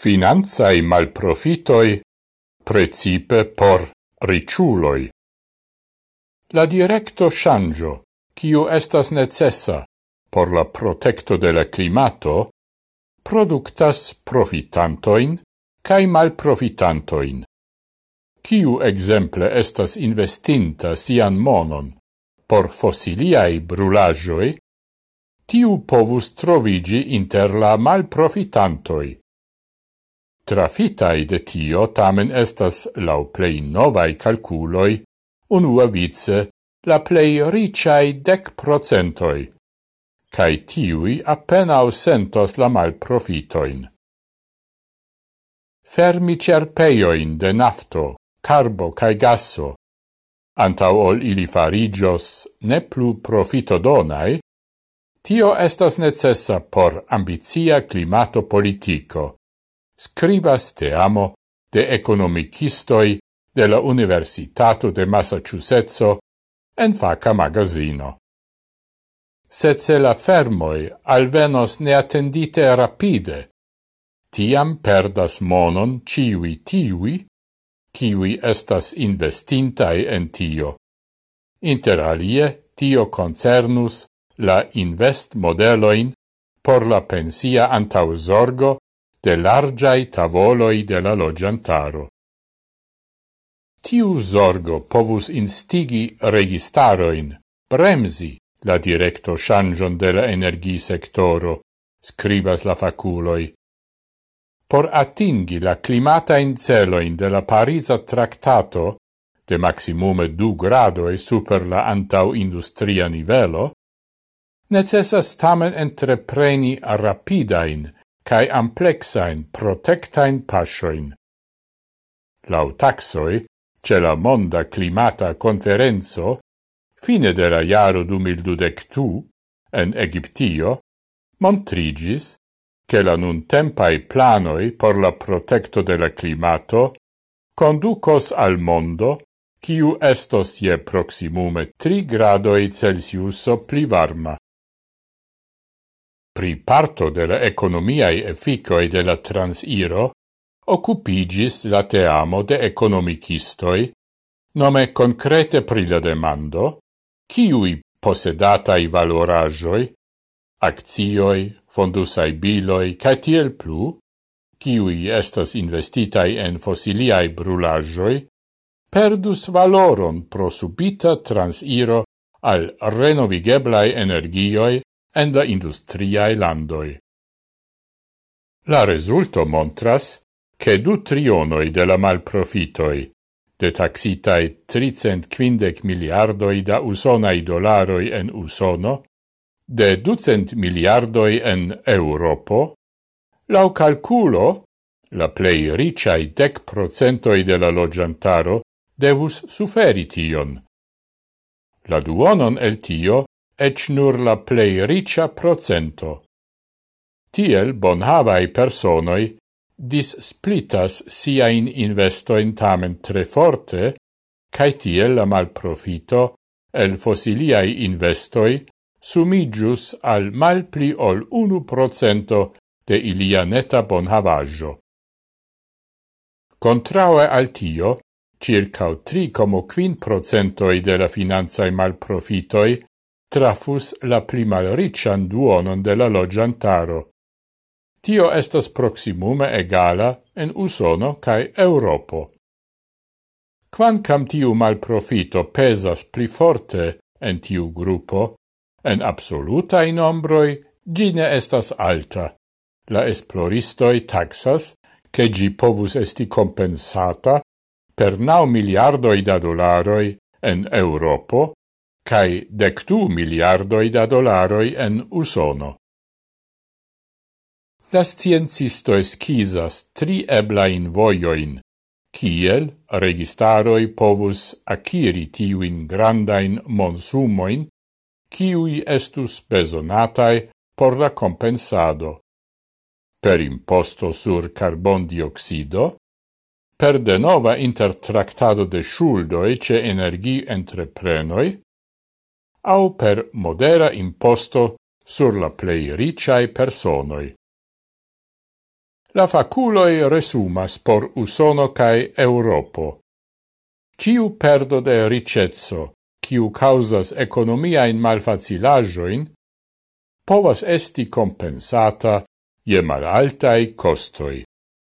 financai malprofitoi, precipe por riciuloi. La directo shangio, quiu estas necessa por la protecto de la climato, productas profitantoin cae malprofitantoin. Ciu exemple estas investinta sian monon por fossiliae brulajoi, tiu povus trovigi inter la malprofitantoi. Trafitai de tio tamen estas lau plei novai calculoi unua vice la plei riciai dec procentoi, cae tiui appena ausentos la malprofitoin. Fermi cerpeioin de nafto, carbo cae gasso, antau ol ili farigios ne plu profito donai, tio estas necessa por ambizia climato politico, scribas te amo de economicistoi de la Universitato de Massachusetts en faca magazino. Sed se la fermoi alvenos neattendite rapide, tiam perdas monon ciui tiui, ciui estas investintai en tio. Inter alie, tio concernus la invest modeloin por la pensia antausorgo de largiai tavoloi de la logiantaro. Tiu zorgo povus instigi registaroin, bremsi la directo changion de la energi sectoro, scribas la faculoi. Por atingi la climata in celoin de la Parisa Tractato, de maximume du grado e super la antau industria nivelo, necessas tamen entrepreni rapidain cae amplexain protectain pasioin. Lau taxoi, ce la monda climata conferenzo, fine de la jaro 2012, en Egiptio, montrigis che la nun tempai planoi por la protecto de la climato conducos al mondo quiu estos je proximume 3 gradoi Celsiuso pli varma pri parto de la economiae efficoi de la transiro, occupigis la teamo de economicistoi, nome concrete pri la demando, ciui posedatai valorajoi, accioi, fondusai biloi, ca tiel plu, ciui estas investitai en fossiliai brulajoi, perdus valoron pro subita transiro al renovigeblai energioi en la industriae landoi. La resulto montras che du trionoi de la malprofitoi, de taxitae 350 miliardoi da usonai dolaroi en usono, de 200 miliardoi en Europo, lau calculo, la plei ricai dec procentoi de la logiantaro devus suferi tion. La duonon el tio ec nur la plei ricia procento. Tiel bonhavai personoi dis splitas siain investoin tamen tre forte, cae tiel la malprofito el fossiliai investoi sumigius al mal pli ol 1% de ilia neta bonhavaggio. Contraue al tio, circa 3,5% de la finanzae malprofitoi trafus la pli malriccian duonon de la logiantaro. Tio estas proximume egala en Usono cae Europo. Quancam tiu malprofito pesas pli forte en tiu gruppo, en absoluta in ombroi gine estas alta. La esploristoi taxas che gi povus esti compensata per nau miliardoi da dolaroi en Europo cae dectu miliardoi da dolaroi en Usono. La sciencisto esquisas tri eblain voioin, kiel registaroi povus aciri tiuin grandain monsumoin, kiui estus besonatai por la compensado. Per imposto sur carbon dioxido, per de nova intertractado de shuldoi ce energi entreprenoi, au per modera imposto sur la plei riciae personoi. La faculoi resumas por Usono cae Europo. Ciu perdo de ricezzo, ciu causas economia in malfacilajoin, povas esti compensata je malaltai costoi.